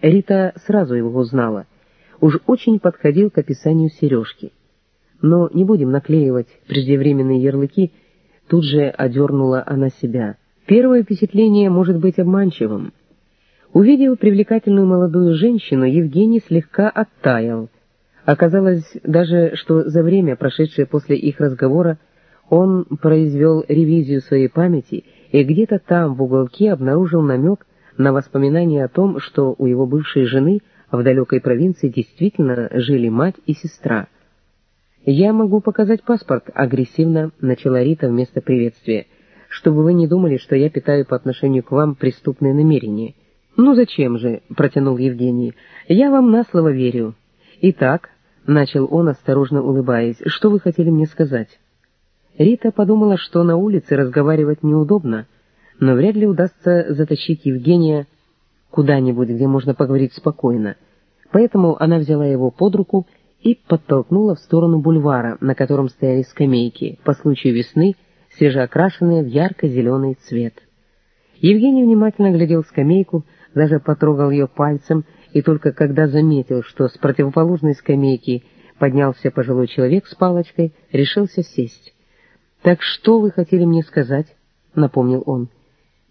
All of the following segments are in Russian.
Рита сразу его узнала. Уж очень подходил к описанию сережки. Но не будем наклеивать преждевременные ярлыки, тут же одернула она себя. Первое впечатление может быть обманчивым. Увидев привлекательную молодую женщину, Евгений слегка оттаял. Оказалось даже, что за время, прошедшее после их разговора, он произвел ревизию своей памяти и где-то там в уголке обнаружил намек на воспоминание о том, что у его бывшей жены в далекой провинции действительно жили мать и сестра. «Я могу показать паспорт», — агрессивно начала Рита вместо приветствия, «чтобы вы не думали, что я питаю по отношению к вам преступные намерения». «Ну зачем же?» — протянул Евгений. «Я вам на слово верю». «Итак», — начал он, осторожно улыбаясь, — «что вы хотели мне сказать?» Рита подумала, что на улице разговаривать неудобно, но вряд ли удастся затащить Евгения куда-нибудь, где можно поговорить спокойно. Поэтому она взяла его под руку и подтолкнула в сторону бульвара, на котором стояли скамейки, по случаю весны, свежеокрашенные в ярко-зеленый цвет. Евгений внимательно глядел скамейку, даже потрогал ее пальцем, и только когда заметил, что с противоположной скамейки поднялся пожилой человек с палочкой, решился сесть. «Так что вы хотели мне сказать?» — напомнил он.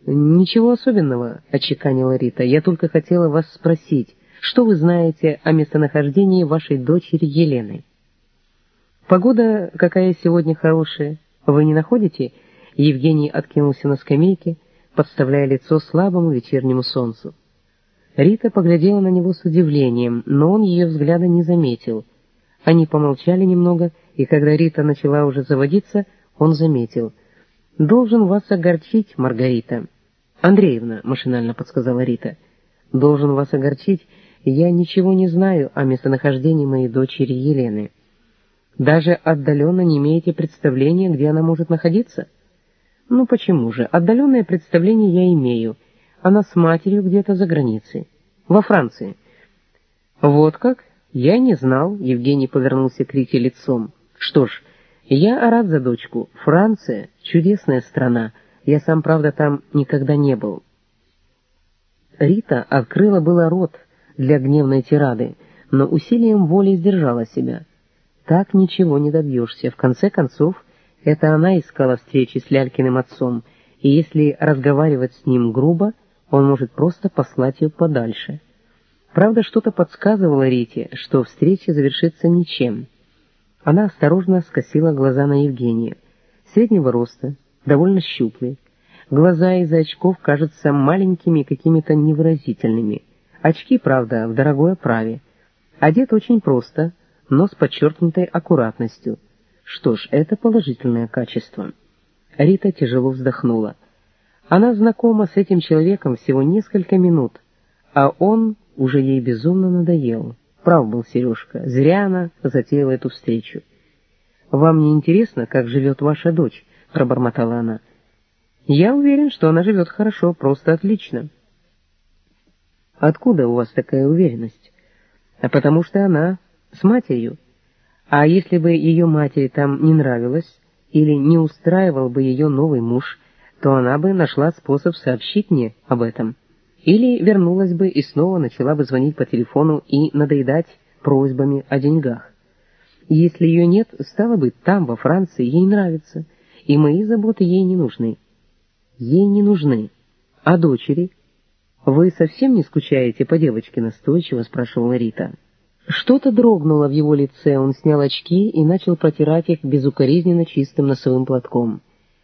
«Ничего особенного», — отчеканила Рита. «Я только хотела вас спросить, что вы знаете о местонахождении вашей дочери Елены?» «Погода какая сегодня хорошая. Вы не находите?» Евгений откинулся на скамейке, подставляя лицо слабому вечернему солнцу. Рита поглядела на него с удивлением, но он ее взгляда не заметил. Они помолчали немного, и когда Рита начала уже заводиться, он заметил. «Должен вас огорчить, Маргарита». «Андреевна», — машинально подсказала Рита. «Должен вас огорчить, я ничего не знаю о местонахождении моей дочери Елены. Даже отдаленно не имеете представления, где она может находиться?» «Ну почему же? Отдаленное представление я имею. Она с матерью где-то за границей. Во Франции». «Вот как? Я не знал», — Евгений повернулся к Рите лицом. «Что ж, я рад за дочку. Франция — чудесная страна. Я сам, правда, там никогда не был. Рита открыла было рот для гневной тирады, но усилием воли сдержала себя. Так ничего не добьешься. В конце концов, это она искала встречи с Лялькиным отцом, и если разговаривать с ним грубо, он может просто послать ее подальше. Правда, что-то подсказывало Рите, что встреча завершится ничем. Она осторожно скосила глаза на Евгения. Среднего роста, довольно щуплый. Глаза из-за очков кажутся маленькими и какими-то невыразительными. Очки, правда, в дорогой оправе. Одет очень просто, но с подчеркнутой аккуратностью. Что ж, это положительное качество. Рита тяжело вздохнула. Она знакома с этим человеком всего несколько минут, а он уже ей безумно надоел. Прав был Сережка, зря она затеяла эту встречу. «Вам не интересно, как живет ваша дочь?» — пробормотала она. «Я уверен, что она живет хорошо, просто отлично». «Откуда у вас такая уверенность?» «А потому что она с матерью. А если бы ее матери там не нравилось или не устраивал бы ее новый муж, то она бы нашла способ сообщить мне об этом». Или вернулась бы и снова начала бы звонить по телефону и надоедать просьбами о деньгах. Если ее нет, стало быть, там, во Франции, ей нравится, и мои заботы ей не нужны. Ей не нужны. А дочери? Вы совсем не скучаете по девочке, настойчиво спрашивала Рита. Что-то дрогнуло в его лице, он снял очки и начал протирать их безукоризненно чистым носовым платком.